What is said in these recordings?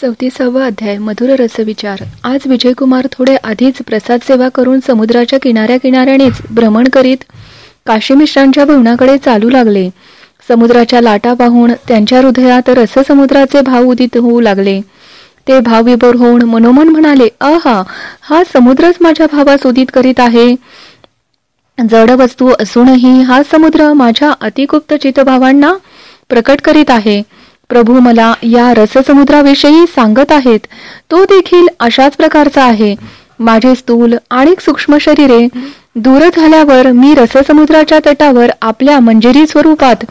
चौतीसावा अध्याय मधुर रसविचार. आज विजयकुमार थोडे आधीच प्रसाद सेवा करून समुद्राच्या किनाऱ्या किनाऱ्यानेच भ्रमण करीत काशी मिश्रांच्या भवनाकडे चालू लागले. समुद्राच्या लाटा पाहून त्यांच्या हृदयात रससमुद्राचे भाव उदित होऊ लागले. ते भाव विभोर होऊन मनोमन म्हणाले अहा हा समुद्रच माझ्या भावास उदित करीत आहे. जड वस्तू असूनही हा समुद्र माझ्या अतिगुप्त चितभावांना प्रकट करीत आहे. प्रभू मला या रससमुद्राविषयी सांगत आहेत. तो देखील अशाच प्रकारचा आहे. माझे स्थूल आणि सूक्ष्म शरीरे दूर झाल्यावर मी रससमुद्राच्या तटावर आपल्या मंजिरी स्वरूपात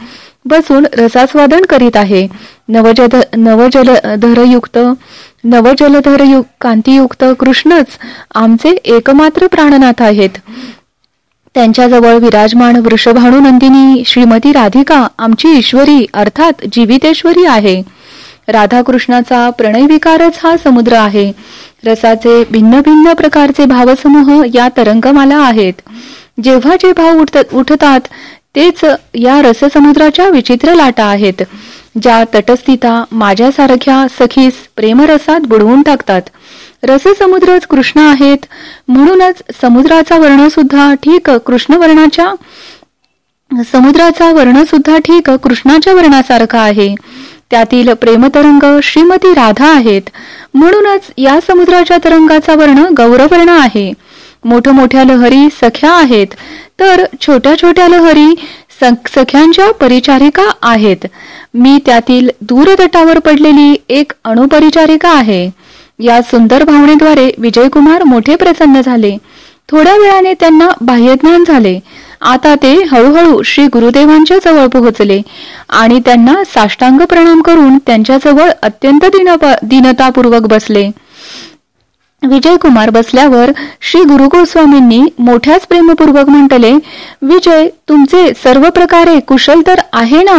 बसून रसास्वादन करीत आहे. नवजद नवजलधरयुक्त नवजलधर कांतीयुक्त कृष्णच आमचे एकमात्र प्राणनाथ आहेत. त्यांच्याजवळ विराजमान वृषभाणू नंदिनी श्रीमती राधिका आमची ईश्वरी अर्थात जीवितेश्वरी आहे. राधाकृष्णाचा प्रणय विकारच हा समुद्र आहे. रसाचे भिन्न भिन्न प्रकारचे भावसमूह या तरंगमाला आहेत. जेव्हा जे भाव उठतात तेच या रससमुद्राच्या विचित्र लाटा आहेत. ज्या तटस्थिता माझ्यासारख्या सखीस प्रेमरसात बुडवून टाकतात. रससमुद्रच कृष्ण आहेत. म्हणूनच समुद्राचा वर्ण सुद्धा ठीक कृष्ण वर्णाच्या समुद्राचा वर्ण सुद्धा ठीक कृष्णाच्या वर्णासारखा आहे. त्यातील प्रेमतरंग श्रीमती राधा आहेत. म्हणूनच या समुद्राच्या तरंगाचा वर्ण गौरवर्ण आहे. मोठमोठ्या लहरी सख्या आहेत. तर छोट्या छोट्या लहरी सख्यांच्या परिचारिका आहेत. मी त्यातील दूरतटावर पडलेली एक अणुपरिचारिका आहे. या सुंदर भावनेद्वारे विजयकुमार मोठे प्रसन्न झाले. थोड्या वेळाने त्यांना बाह्यज्ञान झाले. आता ते हळूहळू श्री गुरुदेवांच्या जवळ पोहोचले आणि त्यांना साष्टांग प्रणाम करून त्यांच्याजवळ अत्यंत दिनतापूर्वक बसले. विजयकुमार बसल्यावर श्री गुरु गोस्वामींनी मोठ्याच प्रेमपूर्वक म्हटले विजय तुमचे सर्व प्रकारे कुशल तर आहे ना?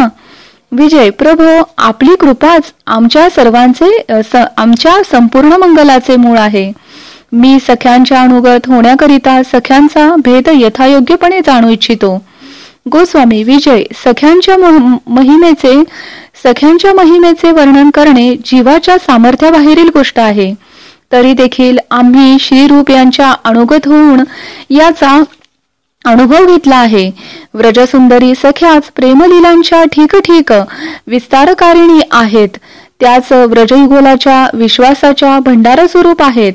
विजय प्रभो आपली कृपाच आमच्या सर्वांचे आमच्या संपूर्ण मंगलाचे मूळ आहे. मी सख्यांच्या अनुगत होण्याकरिता सख्यांचा भेद यथायोग्यपणे जाणू इच्छितो. गोस्वामी विजय सख्यांच्या महिमेचे सख्यांच्या महिमेचे वर्णन करणे जीवाच्या सामर्थ्याबाहेरील गोष्ट आहे. तरी देखील आम्ही श्रीरूप यांच्या अनुगत होऊन याचा अनुभव घेतला आहे. व्रजसुंदरी सख्याच प्रेमलीलांच्या ठीक ठीक विस्तारकारिणी आहेत. त्याच व्रजयुगोलाच्या विश्वासाच्या भंडार स्वरूप आहेत.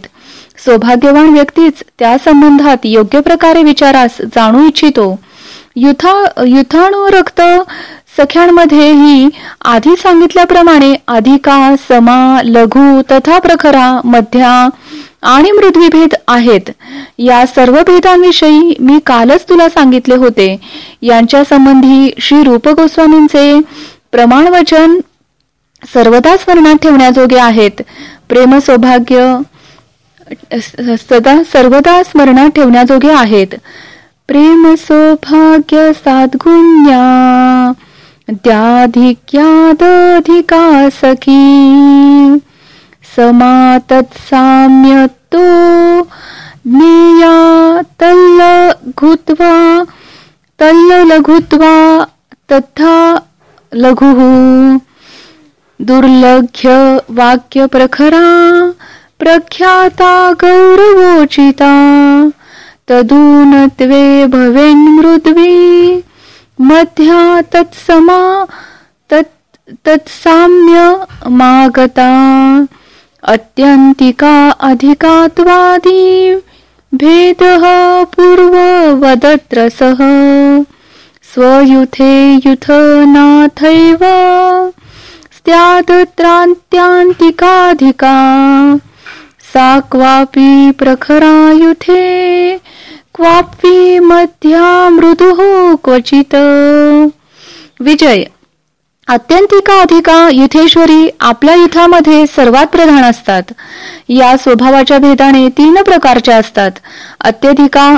सौभाग्यवान व्यक्तीच त्या संबंधात योग्य प्रकारे विचारास जाणू इच्छितो. युथा युथाणुरक्त सख्यांमध्ये ही आधी सांगितल्याप्रमाणे अधिका समा लघु तथा प्रखरा मध्या आणि मृद्वीभेद आहेत. या सर्व भेदांविषयी मी कालच तुला सांगितले होते. यांच्या संबंधी श्री रूप गोस्वामींचे प्रमाणवचन सर्वदा स्मरणात ठेवण्याजोगे आहेत. प्रेम सौभाग्य सदा सर्वदा स्मरणात ठेवण्याजोगे आहेत. प्रेम सौभाग्य साधगुण्या त्याधिक्यादधिका सखी। समातत्साम्यतो ज्ञेया तल्लघुत्वा तल्लघुत्वा तथा लघुः। दुर्लभ्य वाक्य प्रखरा प्रख्याता गौरवोचिता तदूनत्वे भवेन्मृद्वी मध्या तत्समा तत् तत्साम्य अत्यन्तिका अत्यंतिका अधिकात्वादी भेदः पूर्ववदत्रसः। स्वयुथे युथनाथैव स्यादत्रान्त्यान्तिकाधिका सा क्वापि प्रखरायुथे। क्वापि मध्या मृदुः क्वचित। विजय। अत्यंतिका अधिका युथेश्वरी आपल्या युथामध्ये सर्वात प्रधान असतात. या स्वभावाच्या भेदाने तीन प्रकारच्या असतात. अत्यधिका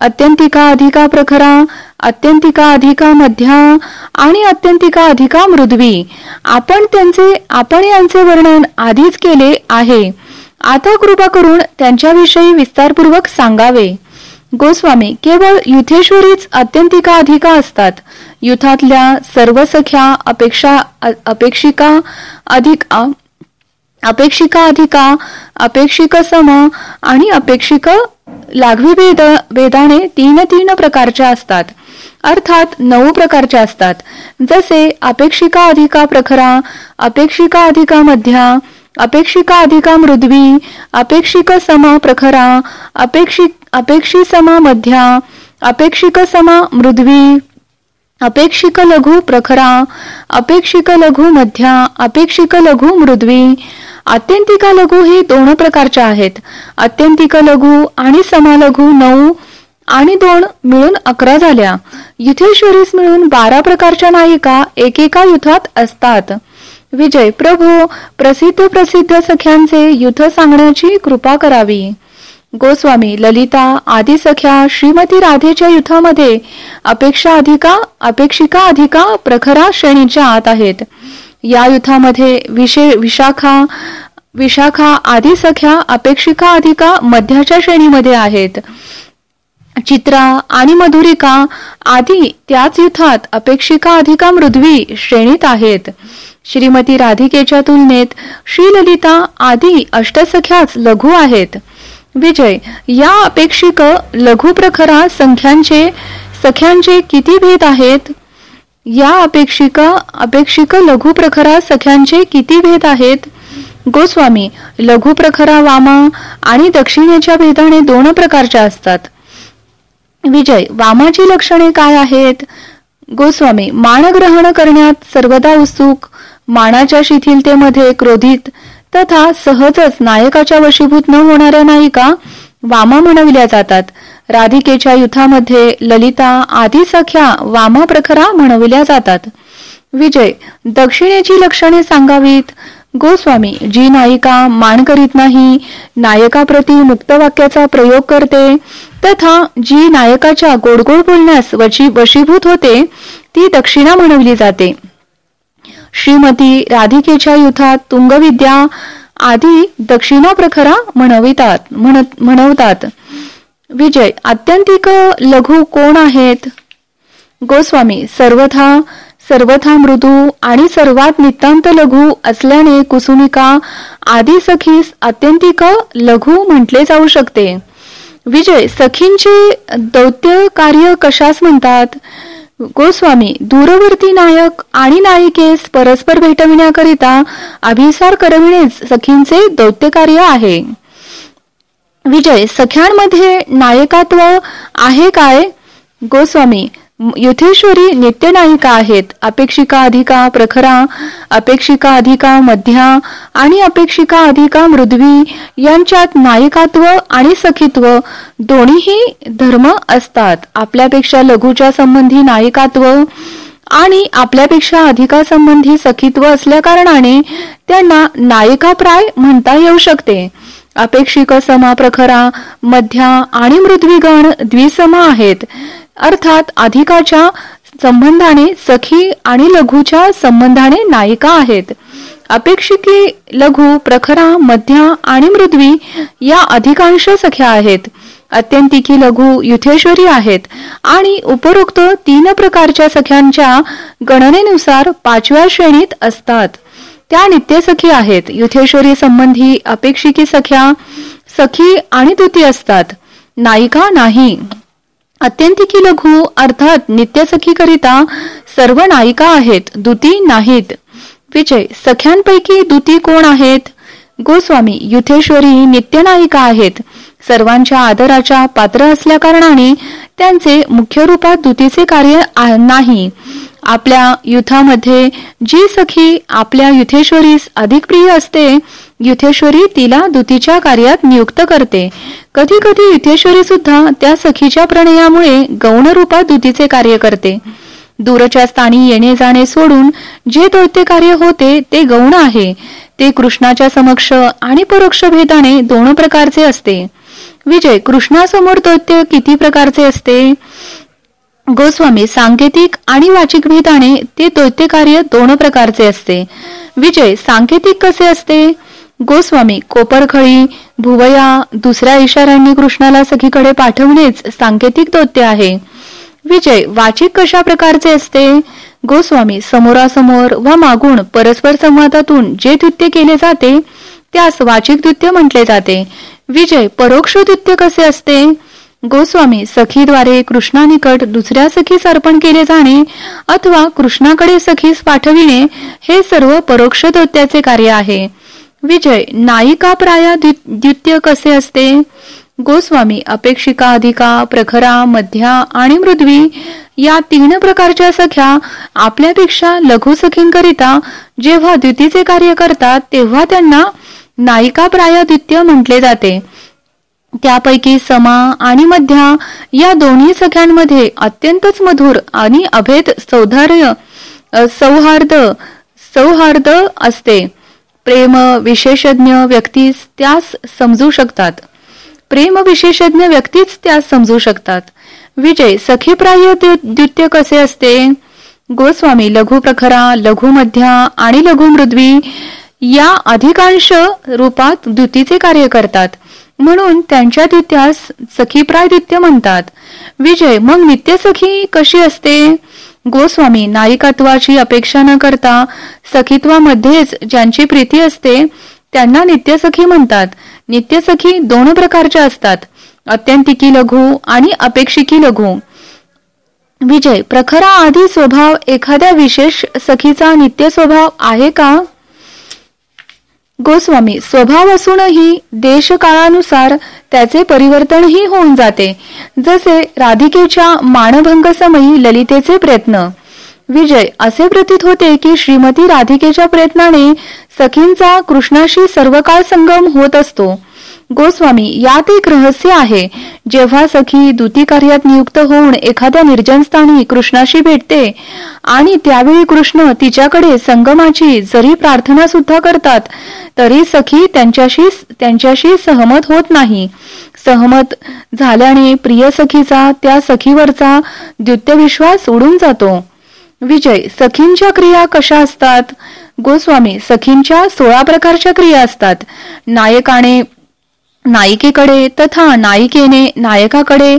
अत्यंतिका अधिका प्रखरा अत्यंतिका अधिका मध्या आणि अत्यंतिका अधिका मृदवी आपण त्यांचे आपण यांचे वर्णन आधीच केले आहे. आता कृपा करून त्यांच्याविषयी विस्तारपूर्वक सांगावे. गोस्वामी केवळ युथेश्वरीच अत्यंतिका अधिका असतात. युथातल्या सर्व सख्या अपेक्षा अपेक्षिका अधिक अपेक्षिका अधिका अपेक्षिक सम आणि अपेक्षिक लाघवी भेद भेदाने तीन तीन प्रकारच्या असतात. अर्थात नऊ प्रकारच्या असतात. जसे अपेक्षिका अधिका प्रखरा अपेक्षिका अधिका मध्या अपेक्षिका अधिका मृद्वी अपेक्षिक समा प्रखरा अपेक्षिक अपेक्षी समा मध्या अपेक्षिक समा मृद्वी अपेक्षिक लघु प्रखरा अपेक्षिक लघु मध्या अपेक्षिक लघु मृद्वी. आत्यंतिका लघु हे दोन प्रकारच्या आहेत. अत्यंतिक लघु आणि समालघु नऊ आणि दोन मिळून अकरा झाल्या. युथेश्वरीस मिळून बारा प्रकारच्या नायिका एकेका युथात असतात. विजय प्रभू प्रसिद्ध प्रसिद्ध सख्यांचे युद्ध सांगण्याची कृपा करावी. गोस्वामी ललिता आदी सख्या श्रीमती राधेच्या युद्धामध्ये अपेक्षा अधिका अपेक्षिका अधिका प्रखरा श्रेणीच्या आत आहेत. या युद्धामध्ये विशे विशाखा विशाखा आदी सख्या अपेक्षिका अधिका मध्याच्या श्रेणीमध्ये आहेत. चित्रा आणि मधुरिका आदी त्याच युद्धात अपेक्षिका अधिका मृद्वी श्रेणीत आहेत. श्रीमती राधिकेच्या तुलनेत श्रीललिता आदी अष्टसख्याच लघु आहेत. विजय या अपेक्षिक लघु प्रखरा संख्यांचे सख्यांचे किती भेद आहेत? या अपेक्षिक अपेक्षिक लघु प्रखरा सख्यांचे किती भेद आहेत? गोस्वामी लघु प्रखरा वामा आणि दक्षिणेच्या भेदाने दोन प्रकारच्या असतात. विजय वामाची लक्षणे काय आहेत? गोस्वामी मानग्रहण करण्यात सर्वदा उत्सुक मानाच्या शिथिलतेमध्ये क्रोधित तथा सहजच नायकाच्या वशीभूत न होणाऱ्या नायिका वामा म्हणविल्या जातात. राधिकेच्या युद्धामध्ये ललिता आदी सख्या वामा प्रखरा म्हणविल्या जातात. विजय दक्षिणेची लक्षणे सांगावीत? गोस्वामी जी नायिका मान करीत नाही नायकाप्रती मुक्त वाक्याचा प्रयोग करते तथा जी नायकाच्या गोडगोड बोलण्यास वशीभूत होते ती दक्षिणा म्हणवली जाते. श्रीमती राधिकेच्या युथात तुंगविद्या आधी दक्षिणा प्रखरा म्हणवितात म्हणवतात. विजय आत्यंतिक लघु कोण आहेत? गोस्वामी सर्वथा सर्वथा मृदू आणि सर्वात नितांत लघु असल्याने कुसुमिका आदी सखीस अत्यंतिक लघु म्हटले जाऊ शकते. विजय सखींचे दौत्य कार्य कशास म्हणतात? गोस्वामी दूरवर्ती नायक आणि नायिकेस परस्पर भेटविण्याकरिता अभिसार करविणेच सखींचे दौत्य कार्य आहे. विजय सख्यांमध्ये नायकात्व आहे काय? गोस्वामी युथेश्वरी नित्य नायिका आहेत. अपेक्षिका अधिका प्रखरा अपेक्षिका अधिका मध्या आणि अपेक्षिका अधिका मृद्वी यांच्यात नायिकात्व आणि सखित्व दोन्हीही धर्म असतात. आपल्यापेक्षा लघुच्या संबंधी नायिकात्व आणि आपल्यापेक्षा अधिका संबंधी सखित्व असल्या कारणाने त्यांना नायिकाप्राय म्हणता येऊ शकते. अपेक्षिक समा प्रखरा मध्या आणि मृद्वीगण द्विसमा आहेत. अर्थात अधिकाच्या संबंधाने सखी आणि लघुच्या संबंधाने नायिका आहेत. अपेक्षिकी लघु प्रखरा मध्या आणि मृद्वी या अधिकांश सख्या आहेत. अत्यंतिकी लघु युथेश्वरी आहेत आणि उपरोक्त तीन प्रकारच्या सख्यांच्या गणनेनुसार पाचव्या श्रेणीत असतात. त्या नित्यसखी आहेत. युथेश्वरी संबंधी अपेक्षिकी सख्या सखी आणि तुती असतात. नायिका नाही. अत्यंतिकी लघु अर्थात नित्यसखीकरिता सर्व नायिका आहेत दुती नाहीत. विजय सख्यांपैकी दुती कोण आहेत? गोस्वामी युथेश्वरी नित्यनायिका आहेत. सर्वांच्या आदराच्या पात्र असल्या कारणाने त्यांचे मुख्य रूपात दुतीचे कार्य नाही. आपल्या युथामध्ये जी सखी आपल्या युथेश्वरीस अधिक प्रिय असते युथेश्वरी तिला दुतीच्या कार्यात नियुक्त करते. कधी कधी युथेश्वरी सुद्धा त्या सखीच्या प्रणयामुळे गौण रूपात दुतीचे कार्य करते. दूरच्या स्थानी येणे जाणे सोडून जे दैत्य कार्य होते ते गौण आहे. ते कृष्णाच्या समक्ष आणि परोक्ष भेदाने दोन प्रकारचे असते. विजय कृष्णासमोर दैत्य किती प्रकारचे असते? गोस्वामी सांकेतिक आणि वाचिक भेदाने ते दैत्य कार्य दोन प्रकारचे असते. विजय सांकेतिक कसे असते? गोस्वामी कोपरखळी भुवया दुसऱ्या इशाऱ्यांनी कृष्णाला सखीकडे पाठवणेच सांकेतिक दैत्य आहे. विजय वाचिक कशा प्रकारचे असते? गोस्वामी समोरासमोर व मागून परस्पर संवादातून जे नृत्य केले जाते त्यास वाचिक नृत्य म्हटले जाते. विजय परोक्ष नृत्य कसे असते? गोस्वामी सखीद्वारे कृष्णानिकट दुसऱ्या सखीस अर्पण केले जाणे अथवा कृष्णाकडे सखीस पाठविणे हे सर्व परोक्ष नृत्याचे कार्य आहे. विजय नायिका प्राया द्वितीय कसे असते? गोस्वामी अपेक्षिका अधिका प्रखरा मध्या आणि मृद्वी या तीन प्रकारच्या सख्या आपल्यापेक्षा लघु सखींकरिता जेव्हा द्वितीचे कार्य करतात तेव्हा त्यांना नायिका प्रायादित्य म्हटले जाते. त्यापैकी समा आणि मध्या या दोन्ही सख्यांमध्ये अत्यंतच मधुर आणि अभेद सौधार्य सौहार्द सौहार्द असते. प्रेम विशेषज्ञ व्यक्तीस त्यास समजू शकतात. प्रेम विशेषज्ञ व्यक्तीच त्यास समजू शकतात. विजय सखीप्राय द्वितीय कसे असते? गोस्वामी लघु प्रखरा लघु मध्या आणि लघु मृद्वी या अधिकांश रूपात द्युतीचे कार्य करतात. म्हणून त्यांच्या द्वित्यास सखीप्राय द्वित्य म्हणतात. विजय मग नित्य सखी कशी असते? गोस्वामी नायिकत्वाची अपेक्षा न करता सखीत्वामध्येच ज्यांची प्रीती असते त्यांना नित्यसखी म्हणतात. नित्यसखी दोन प्रकारच्या असतात. अत्यंतिकी लघु आणि अपेक्षिकी लघु. विजय प्रखरा आधी स्वभाव एखाद्या विशेष सखीचा नित्य स्वभाव आहे का? गोस्वामी स्वभाव असूनही देश काळानुसार त्याचे परिवर्तनही होऊन जाते. जसे राधिकेच्या मानभंग समयी ललितेचे प्रयत्न. विजय असे प्रतीत होते की श्रीमती राधिकेच्या प्रयत्नाने सखींचा कृष्णाशी सर्वकाळ संगम होत असतो. गोस्वामी यात एक रहस्य आहे. जेव्हा सखी दुती कार्यात नियुक्त होऊन एखाद्या निर्जन स्थानी कृष्णाशी भेटते आणि त्यावेळी कृष्ण तिच्याकडे संगमाची जरी प्रार्थना सुद्धा करतात तरी सखी त्यांच्याशी त्यांच्याशी सहमत होत नाही. सहमत झाल्याने प्रिय सखीचा त्या सखीवरचा द्वितीय विश्वास उडून जातो. विजय सखींच्या क्रिया कशा असतात? गोस्वामी सखींच्या सोळा प्रकारच्या क्रिया असतात. नायकाने नायिकेकडे तथा नायिकेने नायकाकडे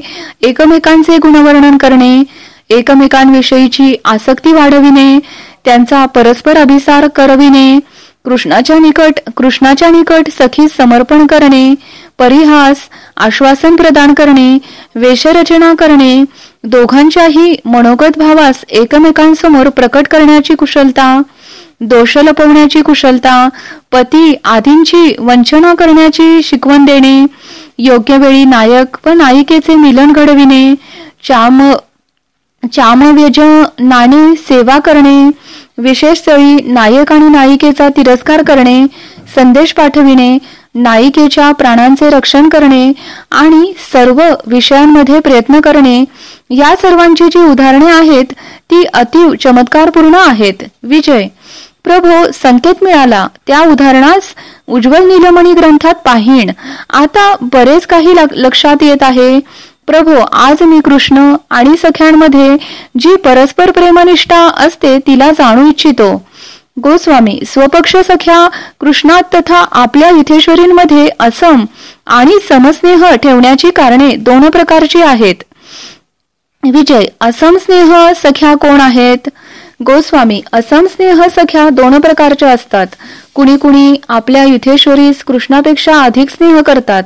एकमेकांचे गुणवर्णन करणे एकमेकांविषयीची आसक्ती वाढविणे त्यांचा परस्पर अभिसार करविणे कृष्णाच्या निकट कृष्णाच्या निकट सखी समर्पण करणे परिहास आश्वासन प्रदान करणे वेशरचना करणे दोघांच्याही मनोगत भावास एकमेकांसमोर प्रकट करण्याची कुशलता दोष लपवण्याची कुशलता पती आदींची वंचना करण्याची शिकवण देणे योग्य वेळी नायक व नायिकेचे मिलन घडविणे चाम नाणे सेवा करणे विशेष स्थळी नायक आणि नायिकेचा तिरस्कार करणे संदेश पाठविणे नायिकेच्या प्राणांचे रक्षण करणे आणि सर्व विषयांमध्ये प्रयत्न करणे या सर्वांची जी उदाहरणे आहेत ती अतिव चमत्कारपूर्ण आहेत. विजय. प्रभो संकेत मिळाला. त्या उदाहरणास उज्ज्वल निलमणी ग्रंथात पाहिण. आता बरेच काही लक्षात येत आहे. प्रभो आज मी कृष्ण आणि सख्यांमध्ये जी परस्पर प्रेमनिष्ठा असते तिला जाणू इच्छितो. गोस्वामी स्वपक्ष सख्या कृष्णात तथा आपल्या हिथेश्वरींमध्ये असम आणि समस्नेह ठेवण्याची कारणे दोन प्रकारची आहेत. विजय असम स्नेह सख्या कोण आहेत? गोस्वामी असम स्नेह सख्या दोन प्रकारच्या असतात. कुणी कुणी आपल्या युथेश्वरीस कृष्णापेक्षा अधिक स्नेह करतात.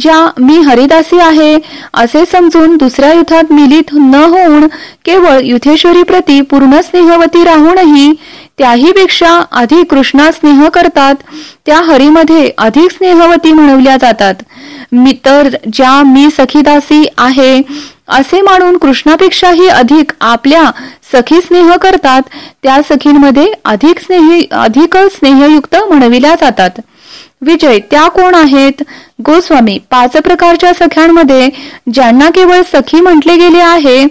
ज्या मी हरिदासी आहे असे समजून दुसऱ्या युथात मिलित न होऊन केवळ युथेश्वरी प्रती पूर्ण स्नेहवती राहूनही त्याही पेक्षा अधिक कृष्णा स्नेह करतात त्या हरीमध्ये अधिक स्नेहवती म्हणवल्या जातात. मी तर ज्या मी सखीदासी आहे असे मानून कृष्णापेक्षाही अधिक आपल्या सखी स्नेह करतात त्या सखींमध्ये अधिक स्नेही अधिक स्नेहयुक्त म्हणविल्या जातात. विजय त्या कोण आहेत? गोस्वामी पाच प्रकारच्या सख्यांमध्ये ज्यांना केवळ सखी म्हटले गेले आहे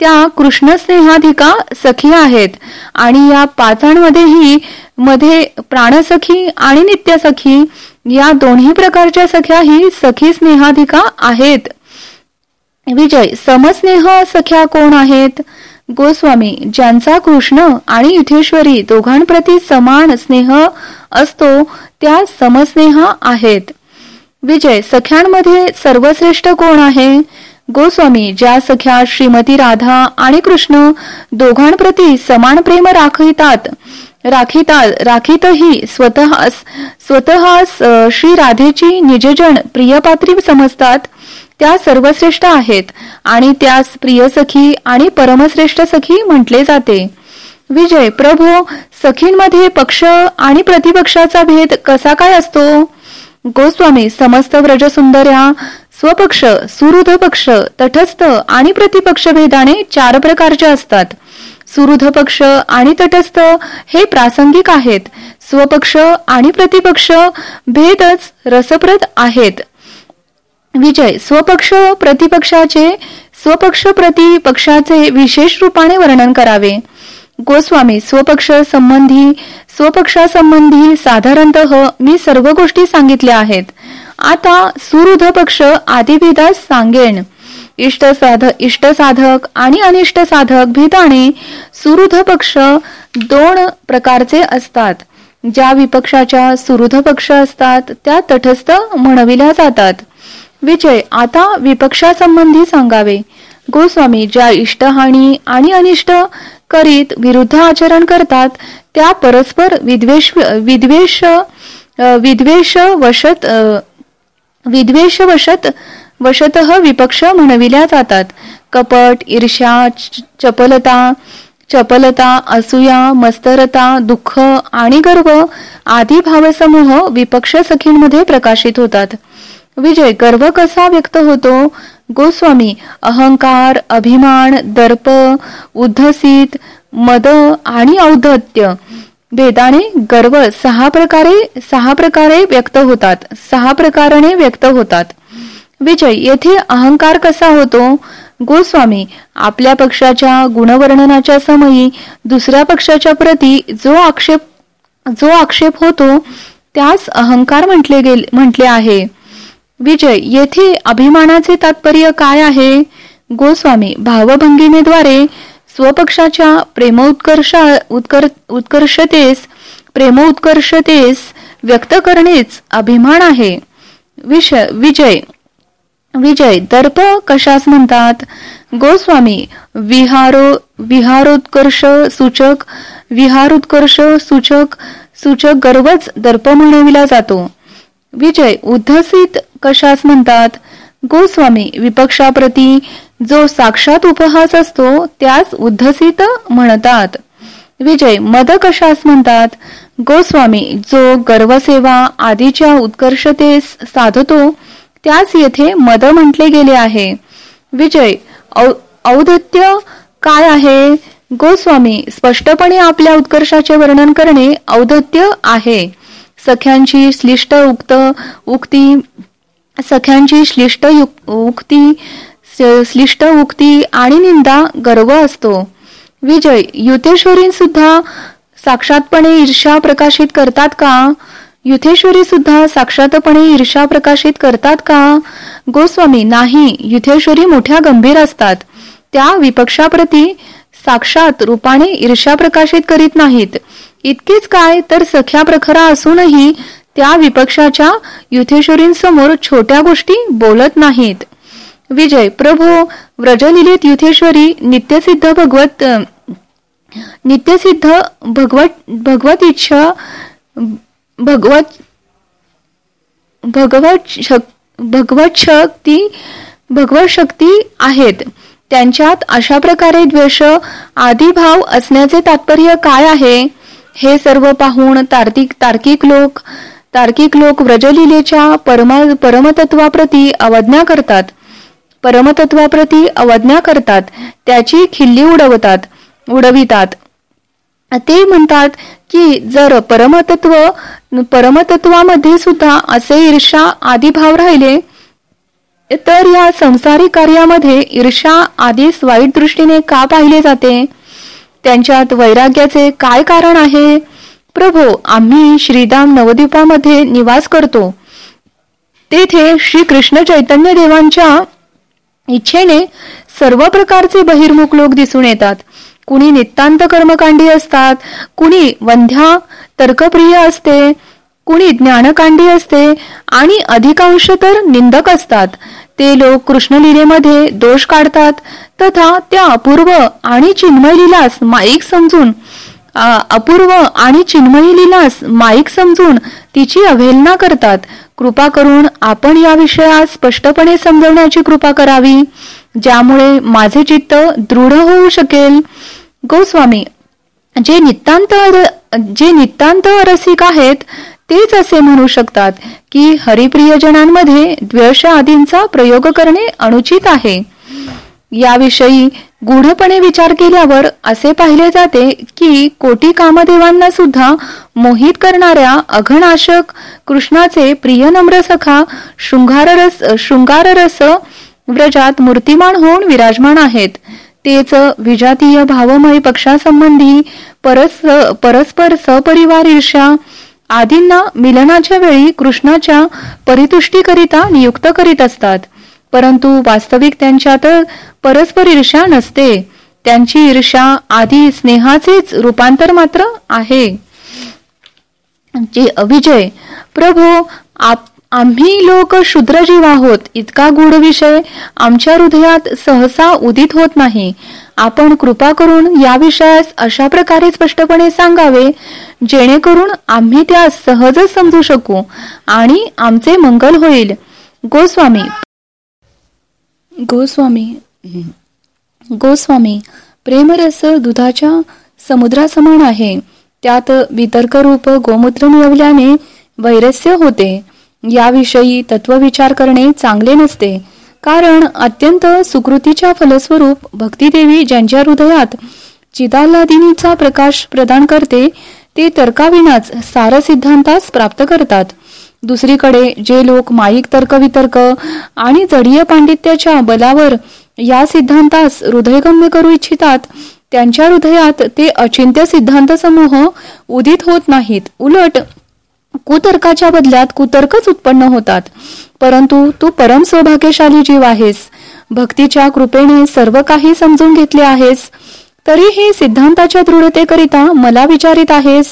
त्या कृष्ण स्नेहाधिका सखी आहेत. आणि या पाचांमध्येही मध्ये प्राणसखी आणि नित्यसखी या दोन्ही प्रकारच्या सख्या ही सखी स्नेहाधिका आहेत. विजय समस्नेह सख्या कोण आहेत? गोस्वामी ज्यांचा कृष्ण आणि युथेश्वरी दोघांप्रती समान स्नेह असतो त्या समस्नेह आहेत. विजय सख्यांमध्ये सर्वश्रेष्ठ कोण आहे? गोस्वामी ज्या सख्या श्रीमती राधा आणि कृष्ण दोघांप्रती समान प्रेम राखवितात राखीता राखीतही स्वतः स्वतः श्री राधेची निजजन प्रियपात्री समजतात त्या सर्वश्रेष्ठ आहेत आणि त्यास प्रिय सखी आणि परमश्रेष्ठ सखी म्हटले जाते. विजय प्रभू सखींमध्ये पक्ष आणि प्रतिपक्षाचा भेद कसा काय असतो? गोस्वामी समस्त व्रजसुंदर्या स्वपक्ष सुरुध पक्ष तटस्थ आणि प्रतिपक्ष भेदाने चार प्रकारचे असतात. सुरुध पक्ष आणि तटस्थ हे प्रासंगिक आहेत. स्वपक्ष आणि प्रतिपक्ष भेदच रसप्रद आहेत. विजय स्वपक्ष प्रतिपक्षाचे स्वपक्ष प्रतिपक्षाचे विशेष रूपाने वर्णन करावे. गोस्वामी स्वपक्ष संबंधी स्वपक्षासंबंधी साधारणतः मी सर्व गोष्टी सांगितल्या आहेत. आता सुरुध पक्ष आदिभिदास सांगेन. इष्ट साधक इष्ट साधक आणि अनिष्ट साधक भिदाने सुरुध पक्ष दोन प्रकारचे असतात. ज्या विपक्षाच्या सुरुध पक्ष असतात त्या तटस्थ म्हणविल्या जातात. विजय आता विपक्षासंबंधी सांगावे. गोस्वामी ज्या इष्टहानी आणि अनिष्ट करीत विरुद्ध आचरण करतात त्या परस्पर विद्वेष विद्वेष विद्वेष वशत विद्वेष वशत वशत विपक्ष म्हणविल्या जातात. कपट ईर्ष्या चपलता चपलता असूया मस्तरता दुःख आणि गर्व आदी भावसमूह विपक्ष सखींमध्ये प्रकाशित होतात. विजय गर्व कसा व्यक्त होतो? गोस्वामी अहंकार अभिमान दर्प उद्धसित मद आणि औद्धत्य. भेदाने गर्व सहा प्रकारे सहा प्रकारे व्यक्त होतात. सहा प्रकाराने व्यक्त होतात. विजय येथे अहंकार कसा होतो? गोस्वामी आपल्या पक्षाच्या गुणवर्णनाच्या समयी दुसऱ्या पक्षाच्या प्रती जो आक्षेप जो आक्षेप होतो त्यास अहंकार म्हटले गेले म्हटले आहे. विजय येथे अभिमानाचे तात्पर्य काय आहे? गोस्वामी भावभंगिमेद्वारे स्वपक्षाच्या प्रेमोत्कर्षा उत्कर उत्कर्षतेस प्रेम उत्कर्षतेस व्यक्त करणेच अभिमान आहे. विष विजय विजय दर्प कशास म्हणतात? गोस्वामी विहारो विहारोत्कर्ष सूचक विहारोत्कर्ष सूचक सूचक गर्वच दर्प म्हणविला जातो. विजय उद्धसित कशास म्हणतात? गोस्वामी विपक्षाप्रती जो साक्षात उपहास असतो त्यास उद्धसित म्हणतात. विजय मद कशास म्हणतात? गोस्वामी जो गर्वसेवा आदीच्या उत्कर्षतेस साधतो त्याच येथे मद म्हटले गेले आहे. विजय औदत्य काय आहे? गोस्वामी स्पष्टपणे आपल्या उत्कर्षाचे वर्णन करणे औदत्य आहे. सख्यांची श्लिष्ट उक्त उक्ती सख्यांची श्लिष्ट उक्ती श्लिष्ट उक्ती आणि निंदा गर्व असतो. विजय युथेश्वरी सुद्धा साक्षातपणे ईर्षा प्रकाशित करतात का? युथेश्वरी सुद्धा साक्षातपणे ईर्षा प्रकाशित करतात का? गोस्वामी नाही युथेश्वरी मोठ्या गंभीर असतात. त्या विपक्षाप्रती साक्षात रूपाने ईर्षा प्रकाशित करीत नाहीत. इतकेच काय तर सख्या प्रखरा असूनही त्या विपक्षाच्या युथेश्वरींसमोर छोट्या गोष्टी बोलत नाहीत. विजय प्रभू व्रजलिलित युथेश्वरी नित्यसिद्ध भगवत नित्यसिद्ध भगवत भगवत इच्छा भगवत भगवत भगवत शक्ती भगवत शक्ती आहेत. त्यांच्यात अशा प्रकारे द्वेष आदी भाव असण्याचे तात्पर्य काय आहे? हे सर्व पाहून तार्किक तार्किक लोक तार्किक लोक व्रजलीलेच्या परम परमतत्वाप्रती अवज्ञा करतात. परमतत्वाप्रती अवज्ञा करतात. त्याची खिल्ली उडवतात उडवितात. ते म्हणतात की जर परमतत्व परमतत्वामध्ये सुद्धा असे ईर्षा आदी भाव राहिले तर या संसारी कार्यामध्ये ईर्षा आधीच वाईट दृष्टीने का पाहिले जाते? त्यांच्यात वैराग्याचे काय कारण आहे? प्रभो आम्ही श्रीधाम नवद्वीपामध्ये निवास करतो. तेथे श्री कृष्ण चैतन्य देवांच्या इच्छेने सर्व प्रकारचे बहिर्मुख लोक दिसून येतात. कुणी नितांत कर्मकांडी असतात कुणी वंध्या तर्कप्रिय असते कुणी ज्ञानकांडी असते आणि अधिकांश तर निंदक असतात. ते लोक कृष्णलीलेमध्ये दोष काढतात तथा त्या अपूर्व आणि चिन्मय लीलास माईक समजून अपूर्व आणि चिन्मयी लिलास माईक समजून तिची अवहेलना करतात. कृपा करून आपण या विषयास स्पष्टपणे समजवण्याची कृपा करावी ज्यामुळे माझे चित्त दृढ होऊ शकेल. गोस्वामी जे नितांत जे नितांत रसिक आहेत तेच असे म्हणू शकतात की हरिप्रियजनांमध्ये द्वेष आदींचा प्रयोग करणे अनुचित आहे. याविषयी गूढपणे विचार केल्यावर असे पाहिले जाते की कोटी कामदेवांना सुद्धा मोहित करणाऱ्या अघनाशक कृष्णाचे प्रिय नम्र सखा शृंगाररस शृंगाररस व्रजात मूर्तिमान होऊन विराजमान आहेत. तेच विजातीय भावमय पक्षासंबंधी परस परस्पर सपरिवार ईर्षा आदींना मिलनाच्या वेळी कृष्णाच्या परितुष्टीकरिता नियुक्त करीत असतात. परंतु वास्तविक त्यांच्यात परस्पर ईर्षा नसते. त्यांची ईर्षा आधी स्नेहाचेच रूपांतर मात्र आहे. जे अविजय प्रभो आप आम्ही लोक जीव आहोत. इतका गुढ विषय आमच्या हृदयात सहसा उदित होत नाही. आपण कृपा करून या विषयास अशा प्रकारे स्पष्टपणे सांगावे जेणेकरून आम्ही त्या सहजच समजू शकू आणि आमचे मंगल होईल. गोस्वामी. गोस्वामी. गोस्वामी प्रेमरस दुधाच्या समुद्रासमान आहे. त्यात वितर्क रूप गोमूत्र मिळवल्याने वैरस्य होते. याविषयी तत्वविचार करणे चांगले नसते. कारण अत्यंत सुकृतीच्या फलस्वरूप भक्तिदेवी ज्यांच्या हृदयात चिदाल्लादिनीचा प्रकाश प्रदान करते ते तर्काविनाच सार सिद्धांतास प्राप्त करतात. दुसरीकडे जे लोक माईक तर्कवितर्क आणि जडीय पांडित्याच्या बलावर या सिद्धांतास हृदयगम्य करू इच्छितात त्यांच्या हृदयात ते अचिंत्य सिद्धांत समूह उदित होत नाहीत. उलट कुतर्काच्या बदल्यात कुतर्कच उत्पन्न होतात. परंतु तू परम सौभाग्यशाली जीव आहेस. भक्तीच्या कृपेने सर्व काही समजून घेतले आहेस. तरीही सिद्धांताच्या दृढतेकरिता मला विचारित आहेस.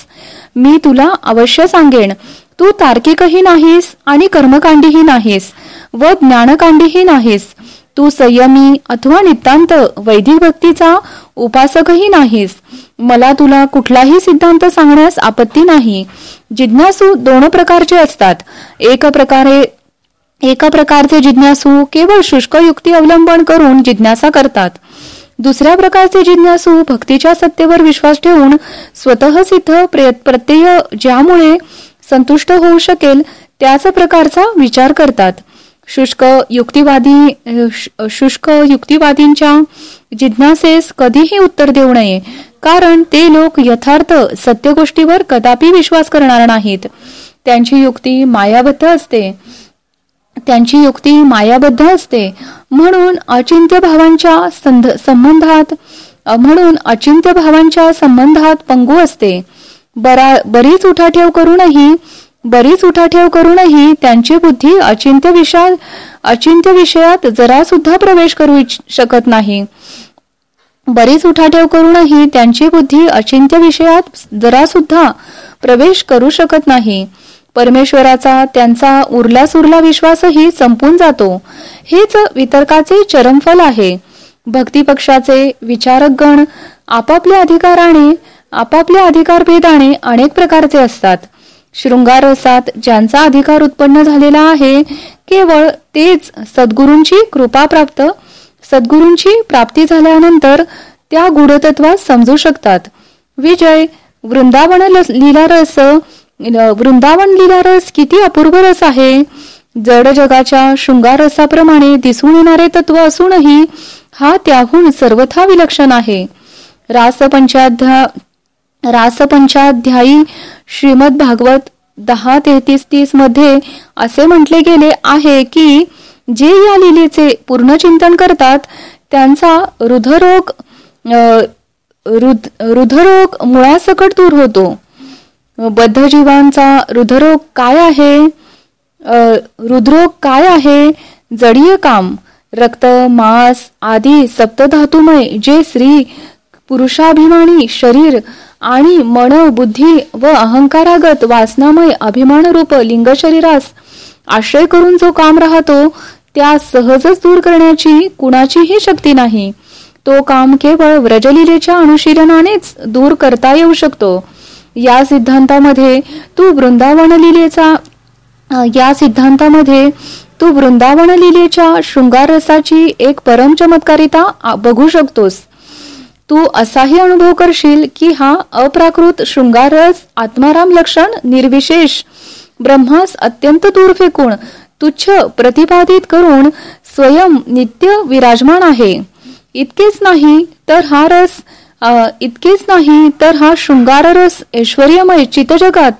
मी तुला अवश्य सांगेन. तू तार्किकही नाहीस आणि कर्मकांडीही नाहीस व ज्ञानकांडीही नाहीस. तू संयमी अथवा नितांत वैदिक भक्तीचा उपासकही नाहीस. मला तुला कुठलाही सिद्धांत सांगण्यास आपत्ती नाही. जिज्ञासू दोन प्रकारचे असतात. एक प्रकारे एका प्रकारचे जिज्ञासू केवळ शुष्क युक्ती अवलंबन करून जिज्ञासा करतात. दुसऱ्या प्रकारचे जिज्ञासू भक्तीच्या सत्तेवर विश्वास ठेवून स्वतः सिद्ध प्रत्यय ज्यामुळे संतुष्ट होऊ शकेल त्याच प्रकारचा विचार करतात. शुष्क युक्तिवादी शुष्क युक्तिवादींच्या जिज्ञासेस कधीही उत्तर देऊ नये. कारण ते लोक यथार्थ सत्य गोष्टीवर कदापि विश्वास करणार नाहीत. त्यांची युक्ती मायाबद्ध असते. त्यांची युक्ती मायाबद्ध असते. म्हणून अचिंत्य भावांच्या संबंधात म्हणून अचिंत्य भावांच्या संबंधात पंगू असते. बरा बरीच उठाठेव करूनही बरीच उठाठेव करूनही त्यांची बुद्धी अचिंत्य विषय अचिंत्य विषयात जरा सुद्धा प्रवेश करू शकत नाही. बरीच उठाठेव करूनही त्यांची बुद्धी अचिंत्य विषयात जरा सुद्धा प्रवेश करू शकत नाही. परमेश्वराचा त्यांचा उरला सुरला विश्वासही संपून जातो. हेच वितर्काचे चरमफल आहे. भक्तिपक्षाचे विचारकगण आपापल्या अधिकाराने आपापल्या अधिकार भेदाने अनेक प्रकारचे असतात. शृंगार रसात ज्यांचा अधिकार उत्पन्न झालेला आहे केवळ तेच सद्गुरूंची कृपा प्राप्त सद्गुरूंची प्राप्ती झाल्यानंतर त्या गुढतत्वात समजू शकतात. विजय वृंदावन लीला रस वृंदावन लीला रस किती अपूर्व रस आहे? जड जगाच्या शृंगार रसाप्रमाणे दिसून येणारे तत्व असूनही हा त्याहून सर्वथा विलक्षण आहे. रासपंचाध्या रासपंचाध्यायी श्रीमद भागवत दहा तेहतीस तीसमध्ये असे म्हटले गेले आहे की जे या लिलेचे पूर्ण चिंतन करतात त्यांचा हृदरोग हृदरोग मुळासकट दूर होतो. बद्धजीवांचा हृदरोग काय आहे? हृदरोग काय आहे? जडीय काम रक्त मांस आदी सप्तधातुमय जे स्त्री पुरुषाभिमानी शरीर आणि मन बुद्धी व अहंकारागत वासनामय अभिमान रूप लिंग शरीरास आश्रय करून जो काम राहतो त्या सहजच दूर करण्याची कुणाचीही शक्ती नाही. तो काम केवळ व्रजलीलेच्या अनुशीलनानेच दूर करता येऊ शकतो. या सिद्धांतामध्ये तू वृंदावन लिलेचा या सिद्धांतामध्ये तू वृंदावन लिलेच्या शृंगार रसाची एक परम चमत्कारिता बघू शकतोस. तू असाही अनुभव करशील की हा अप्राकृत शृंगार रस आत्माराम लक्षण निर्विशेष ब्रह्मास अत्यंत दूर फेकून तुच्छ प्रतिपादित करून स्वयं नित्य विराजमान आहे. इतकेच नाही तर हा रस इतकेच नाही तर हा शृंगार रस ऐश्वर्यमय चितजगात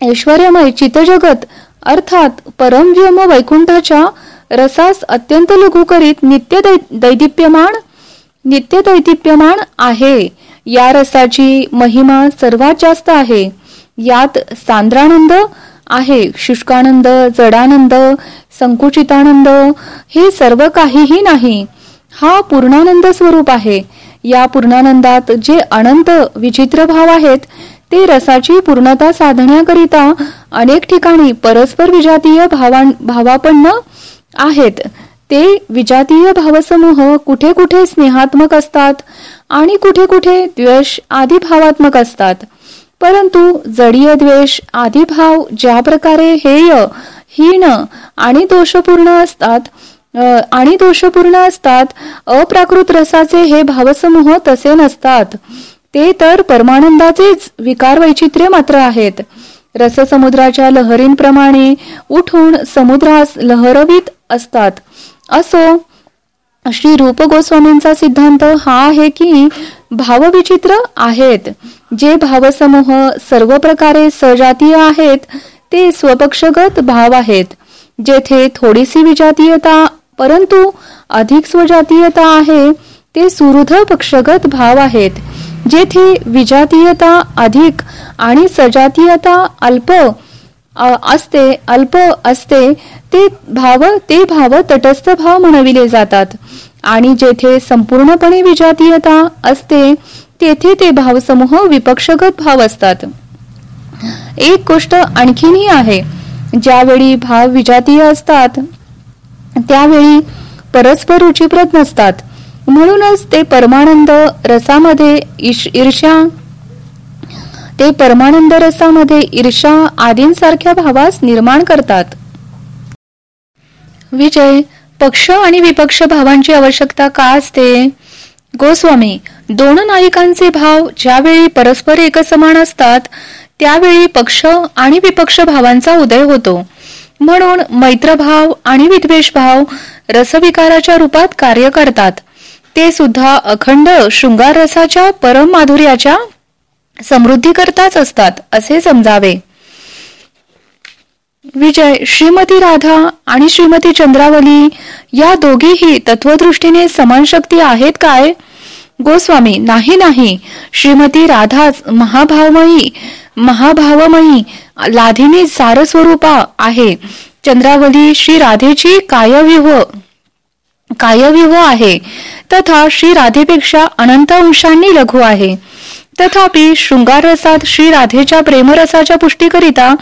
ऐश्वर्यमय चितजगत अर्थात परमव्यम वैकुंठाच्या रसास अत्यंत लघु करीत नित्य दैदिप्यमान नित्य दैदिप्यमान आहे. या रसाची महिमा सर्वात जास्त आहे. यात सांद्रानंद आहे. शुष्कानंद जडानंद संकुचितानंद हे सर्व काहीही नाही. हा पूर्णानंद स्वरूप आहे. या पूर्णानंदात जे अनंत विचित्र भाव आहेत ते रसाची पूर्णता साधण्याकरिता अनेक ठिकाणी परस्पर विजातीय भावान भावापन्न आहेत. ते विजातीय भावसमूह कुठे कुठे स्नेहात्मक असतात आणि कुठे कुठे द्वेष आदी भावात्मक असतात. परंतु जडीय द्वेष आदिभाव ज्या प्रकारे हेय हीन आणि दोषपूर्ण असतात आणि दोषपूर्ण असतात अप्राकृत रसाचे हे भावसमूह तसे नसतात. ते तर परमानंदाचेच विकार वैचित्र्य मात्र आहेत. रससमुद्राच्या लहरींप्रमाणे उठून समुद्रास लहरवीत असतात. असो श्री रूप गोस्वामींचा सिद्धांत हा आहे की भावविचित्र आहेत. जे भावसमूह सर्व प्रकारे सजातीय आहेत ते स्वपक्षगत भाव आहेत. जेथे थोडीशी विजातीयता परंतु अधिक स्वजातीयता आहे ते सुहृद पक्षगत भाव आहेत. जेथे विजातीयता अधिक आणि सजातीयता अल्प असते अल्प असते ते भाव ते भाव तटस्थ भाव म्हणविले जातात. आणि जेथे संपूर्णपणे विजातीयता असते तेथे ते भावसमूह विपक्षगत भाव असतात. एक गोष्ट आणखीनही आहे. ज्यावेळी भाव विजातीय असतात त्यावेळी परस्पर रुचिप्रद नसतात. म्हणूनच ते परमानंद रसामध्ये ईर्ष्या ते परमानंद रसामध्ये ईर्षा आदींसारख्या भावास निर्माण करतात. विजय पक्ष आणि विपक्ष भावांची आवश्यकता का असते? गोस्वामी दोन नायिकांचे भाव ज्यावेळी परस्पर एकसमान असतात त्यावेळी पक्ष आणि विपक्ष भावांचा उदय होतो. म्हणून मैत्रभाव आणि विद्वेष भाव रसविकाराच्या रूपात कार्य करतात. ते सुद्धा अखंड शृंगार रसाच्या परम माधुर्याच्या समृद्धी करताच असतात असे समजावे. विजय श्रीमती राधा आणि श्रीमती चंद्रावली या दोघीही तत्वदृष्टीने समान शक्ती आहेत काय? गोस्वामी नाही नाही. श्रीमती राधाच महाभावमयी महाभावमयी लाधिनी सारस्वरूपा आहे. चंद्रावली श्री राधेची कायव्यूह कायव्यूह आहे. तथा श्री राधेपेक्षा अनंत अंशांनी लघु आहे. तथापि शृंगार रसात श्री राधेच्या प्रेमरसाच्या पुष्टीकरिता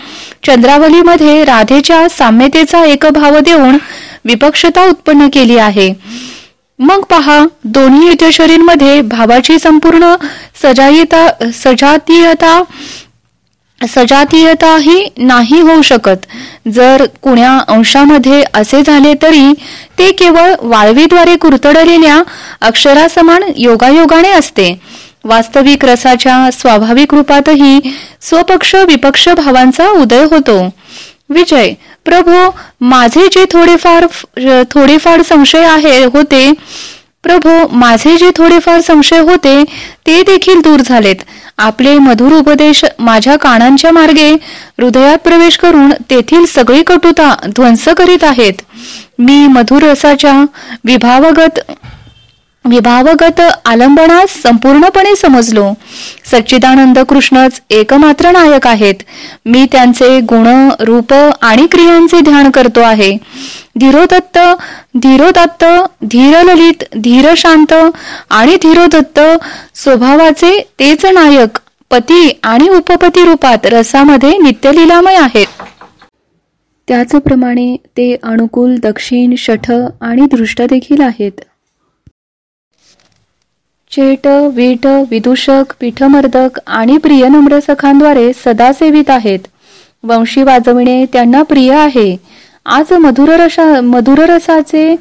चंद्रावलीमध्ये राधेच्या साम्यतेचा एक भाव देऊन विपक्षता उत्पन्न केली आहे. मग पहा दोन्ही युद्धशरींमध्ये भावाची संपूर्ण सजायता सजातीयता सजातीयताही नाही होऊ शकत. जर कुण्या अंशामध्ये असे झाले तरी ते केवळ वाळवीद्वारे कुरतडलेल्या अक्षरासमान योगायोगाने असते. वास्तविक रसाच्या स्वाभाविक रूपातही स्वपक्ष विपक्ष भावांचा उदय होतो. विजय प्रभो माझे जे थोडेफार थोडेफार संशय आहे होते. प्रभो माझे जे थोडेफार संशय होते ते देखील दूर झालेत. आपले मधुर उपदेश माझ्या कानांच्या मार्गे हृदयात प्रवेश करून तेथील सगळी कटुता ध्वंस करीत आहेत. मी मधुर रसाच्या विभावगत विभावगत आलंबनास संपूर्णपणे समजलो. सच्चिदानंद कृष्णच एकमात्र नायक आहेत. मी त्यांचे गुण रूप आणि क्रियांचे ध्यान करतो आहे. धीरोदत्त धीरोदत्त धीरललित धीरशांत आणि धीरोदत्त स्वभावाचे तेच नायक पती आणि उपपती रूपात रसामध्ये नित्यलीलामय आहेत. त्याचप्रमाणे ते अनुकूल दक्षिण शठ आणि दृष्ट देखील आहेत. चेट वीट विदूषक पीठमर्दक आणि प्रियनम्र सखांद्वारे सदा सेवित आहेत. वंशी वाजविणे त्यांना प्रिय आहे. आज मधुर रसा मधुर रसाचे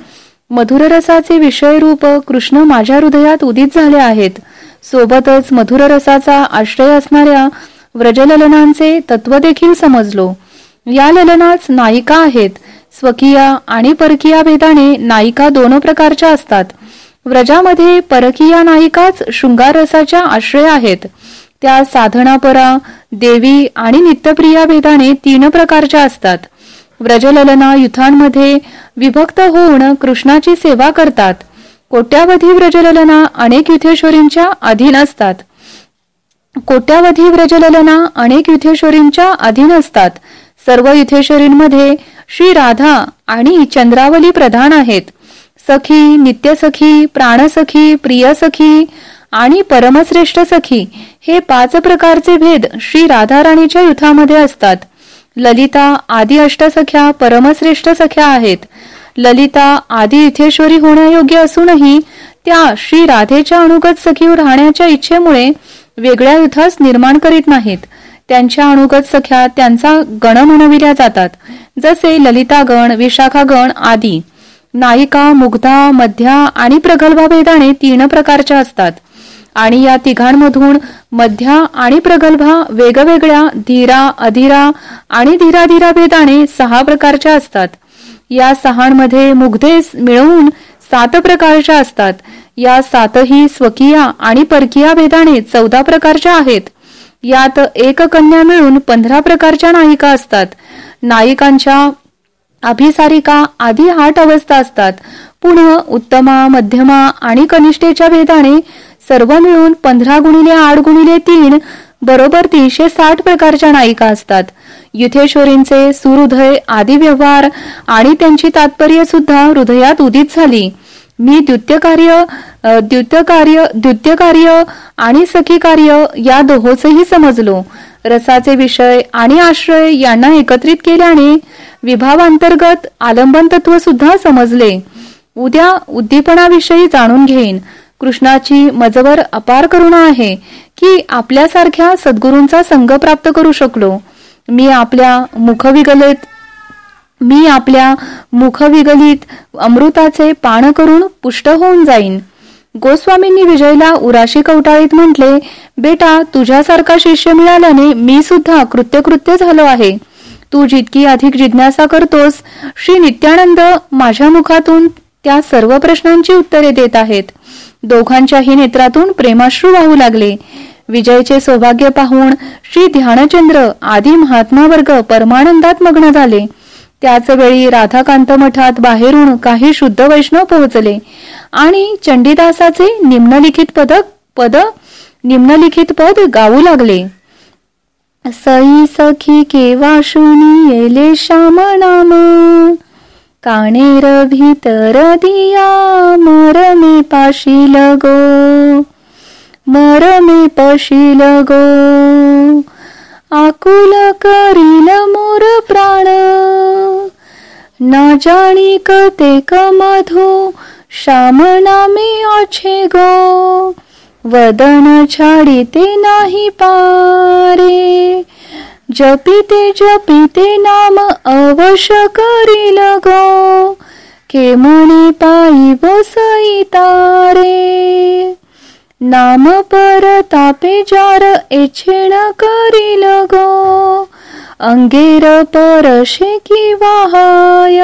मधुर रसाचे विषय रूप कृष्ण माझ्या हृदयात उदित झाले आहेत. सोबतच मधुर रसाचा आश्रय असणाऱ्या व्रजललनांचे तत्व देखील समजलो. या ललनाच नायिका आहेत. स्वकीया आणि परकीया भेदाने नायिका दोन प्रकारच्या असतात. व्रजामध्ये परकीया नायिकाच शृंगारसाच्या आश्रय आहेत. त्या साधनापरा देवी आणि नित्यप्रिया भेदाने तीन प्रकारच्या असतात. व्रजललना युथांमध्ये विभक्त होऊन कृष्णाची सेवा करतात. कोट्यावधी व्रजललना अनेक युथेश्वरींच्या अधीन असतात. कोट्यावधी व्रजललना अनेक युथेश्वरींच्या अधीन असतात. सर्व युथेश्वरींमध्ये श्री राधा आणि चंद्रावली प्रधान आहेत. सखी नित्यसखी प्राणसखी प्रियसखी आणि परमश्रेष्ठ सखी हे पाच प्रकारचे भेद श्री राधाराणीच्या युथामध्ये असतात. ललिता आदी अष्टसख्या परमश्रेष्ठ सख्या आहेत. ललिता आदी इथेश्वरी होण्यायोग्य असूनही त्या श्री राधेच्या अणुगत सखी राहण्याच्या इच्छेमुळे वेगळ्या युथास निर्माण करीत नाहीत. त्यांच्या अणुगत सख्या त्यांचा गण म्हणविल्या जातात. जसे ललिता गण विशाखा गण आदी. नायिका मुग्धा मध्या आणि प्रगल्भा भेदाने तीन प्रकारच्या असतात. आणि या तिघांमधून मध्या आणि प्रगल्भा वेगवेगळ्या धीरा अधीरा आणि धीराधीरा भेदाने सहा प्रकारच्या असतात. या सहांमध्ये मुग्धे मिळवून सात प्रकारच्या असतात. या सातही स्वकीया आणि परकीया भेदाने चौदा प्रकारच्या आहेत. यात एक कन्या मिळून पंधरा प्रकारच्या नायिका असतात. नायिकांच्या अभिसारिका आधी आठ अवस्था असतात. पुन्हा उत्तमा मध्यमा आणि कनिष्ठेच्या भेदाने सर्व मिळून पंधरा गुणिले आठ गुणिले तीन बरोबर तीनशे साठ प्रकारच्या नायिका असतात. युथेश्वरींचे सुहृदय आदी व्यवहार आणि त्यांची तात्पर्य सुद्धा हृदयात उदित झाली. मी द्युत्यकार्य द्वितीयकार्य द्वितीयकार्य आणि सखी कार्य या दोहोचही समजलो. रसाचे विषय आणि आश्रय यांना एकत्रित केल्याने विभावांतर्गत आलंबन तत्व सुद्धा समजले. उद्या उद्दीपनाविषयी जाणून घेईन. कृष्णाची मजवर अपार करुणा आहे की आपल्यासारख्या सद्गुरूंचा संघ प्राप्त करू शकलो. मी आपल्या मुखविगलित मी आपल्या मुखविगलित अमृताचे पान करून पुष्ट होऊन जाईन. गोस्वामींनी विजयला उराशी कवटाळीत म्हटले बेटा तुझ्यासारखा शिष्य मिळाल्याने मी सुद्धा कृत्यकृत्य झालो आहे. तू जितकी अधिक जिज्ञासा करतोस श्री नित्यानंद माझ्या मुखातून त्या सर्व प्रश्नांची उत्तरे देत आहेत. दोघांच्याही नेत्रातून प्रेमाश्रू वाहू लागले. विजयचे सौभाग्य पाहून श्री ध्यानचंद्र आदी महात्मा वर्ग परमानंदात मग्न झाले. त्याच वेळी राधाकांत मठात बाहेरून काही शुद्ध वैष्णव पोहोचले. आणि चंडीदासाचे निम्नलिखित पदक पद निम्नलिखित पद गाऊ लागले. सई सखी केवा शुनी येले श्याम नाम। कानेर भीतर दिया मर मे पाशील गो मर मे पशील गो आकुल करील मोर प्राण। ना जाणी कते कमधो श्याम नामे आछे गो। वदन छाडिते नाही पारे. जपिते जपिते नाम अवश करील गो के केमणी पायी बसई तारे. नाम तापे जार एछेण करील गो अंगेर परशे की वाहाय.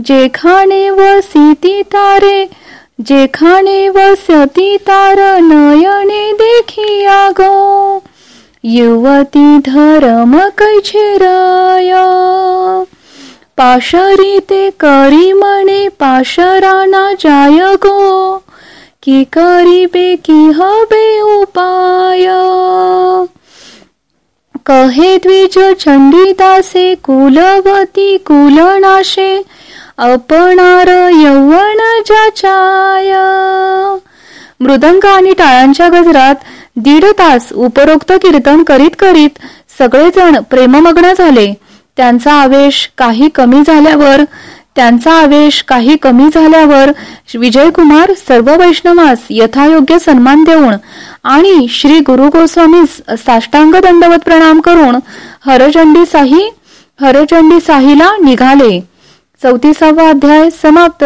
जेखाणे वसिती तारे जेखाणे वसती तार नयने देखिया गो युवती धरम कैछेराय पाशरी ते करी म्हणे पाशराना जाय गो की करीबे की हबे उपाय? कहे द्विज चंडीदासे कुलवती कुलनाशे अपणार यौवन जाचाय. मृदंग आणि टाळांच्या गजरात दीड तास उपरोक्त कीर्तन करीत करीत सगळेजण प्रेममग्न झाले. त्यांचा आवेश काही कमी झाल्यावर त्यांचा आवेश काही कमी झाल्यावर विजयकुमार सर्व वैष्णवास यथायोग्य सन्मान देऊन आणि श्री गुरु गोस्वामीस साष्टांग दंडवत प्रणाम करून हरचंडी साही हरचंडी साहीला निघाले. चौतीसावा अध्याय समाप्त.